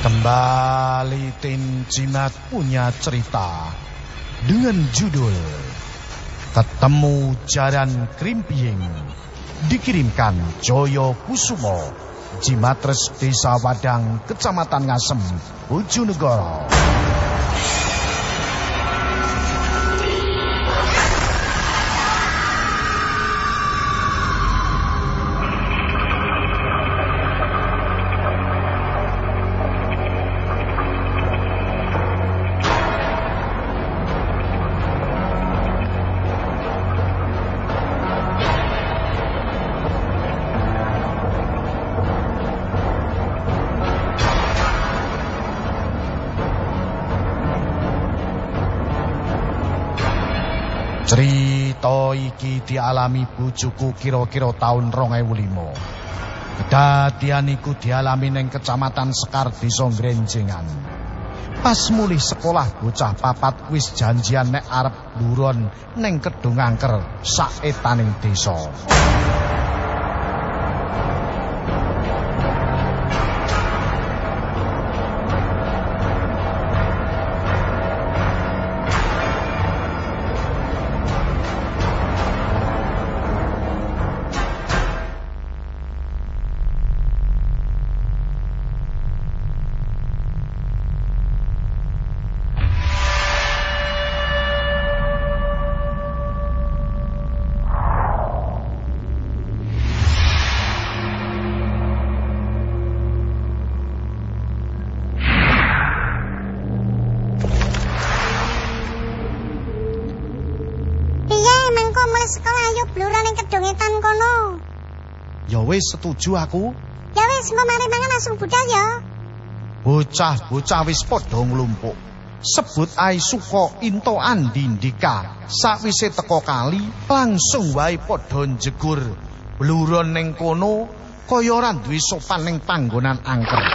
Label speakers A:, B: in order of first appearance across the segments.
A: Kembali tim Jimat punya cerita dengan judul Ketemu Jaran Krimping dikirimkan Joyo Kusumo Jimatres Desa Wadang Kecamatan Ngasem Bojonegoro. Cerita iki dialami bojoku kira-kira tahun 2005. Kedadian iku dialami ning Kecamatan Sekar Desa Ngrenjengan. Pas mulih sekolah bocah papat wis janjian nek arep buron ning Kedung Angker saetaning desa.
B: Mulai sekolah ayo bluran ning kedongetan kono.
A: Ya wis setuju aku.
B: Ya wis engko mari mangan langsung budal ya.
A: Bocah-bocah wis padha nglumpuk. Sebut ae suka into andi ndika. Sakwise teko kali, langsung wae padha njegur. Bluron ning kono kaya ora duwe sopan ning panggonan angker.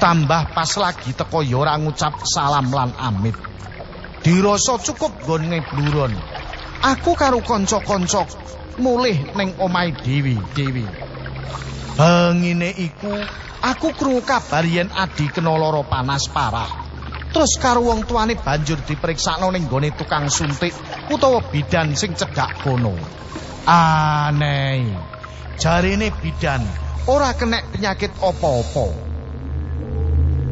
A: Ditambah pas lagi teko ya ora ngucap salam lan amit. Dirasa cukup gone bluron. Aku karo kanca-kanca mulih ning omahe Dewi, Dewi. Bengine iku aku krungu kabar yen Adi kena lara panas parah. Terus karo wong tuane banjur diperiksakno ning gone tukang suntik utawa bidan sing cedhak kono. Aneh. Jarine bidan ora kena penyakit apa-apa.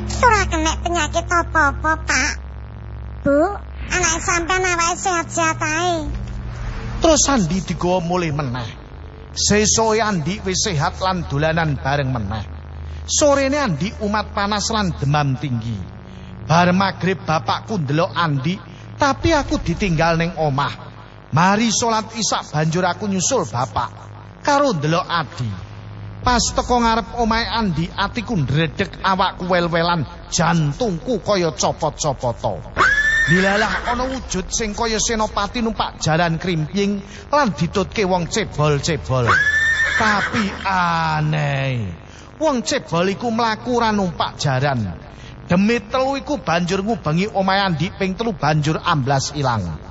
B: Iki ora kena penyakit apa-apa, Pak. Bu, anak sampean awake sehat-sehat ae.
A: Terus Andi digawa mulih meneh. Sesoe Andi wis sehat lan dolanan bareng meneh. Sorene Andi umat panas lan demam tinggi. Bar magrib bapakku ndelok Andi, tapi aku ditinggal ning omah. Mari salat isak banjur aku nyusul bapak. Karo ndelok Adi. Pas teko ngarep omahe Andi, atiku ndredeg awakku wel-welan, jantungku kaya copot-copoto. Dilalah ana wujud sing kaya senopati numpak jaran krimping lan ditutke wong cebol-cebol. Tapi aneh. Wong cebol iku mlaku ora numpak jaran. Demit telu iku banjur ngubengi omahe Andi ping telu banjur amblas ilang.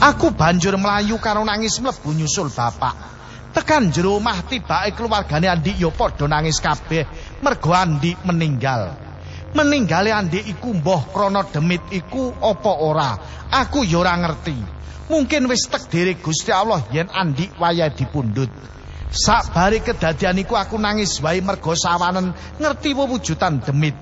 A: Aku banjur melayu karo nangis mlebu nyusul bapak. Tekan jero omah tibake keluargane Andi ya padha nangis kabeh mergo Andi meninggal. Meninggale Andi iku mbah krana demit iku apa ora? Aku ya ora ngerti. Mungkin wis takdire Gusti Allah yen Andi waya dipundhut. Sakbare kedadian iku aku nangis wae mergo sawanen ngerti wujudan demit.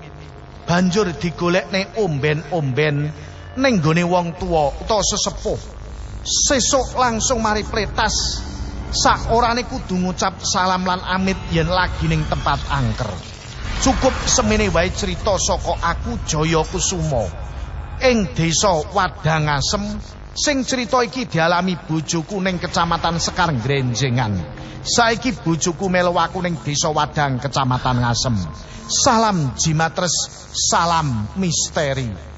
A: Banjur digolekne omben-omben ning gone wong tuwa utawa sesepuh. Sesuk langsung mari pletas sak orane kudu ngucap salam lan amit yen lagi ning tempat angker. Cukup semene wae cerita saka aku Jaya Kusuma ing desa Wadangasem sing cerita iki dialami bojoku ning Kecamatan Sekar Grenjengan. Saiki bojoku melu aku ning desa Wadang Kecamatan Ngasem. Salam jimatres, salam misteri.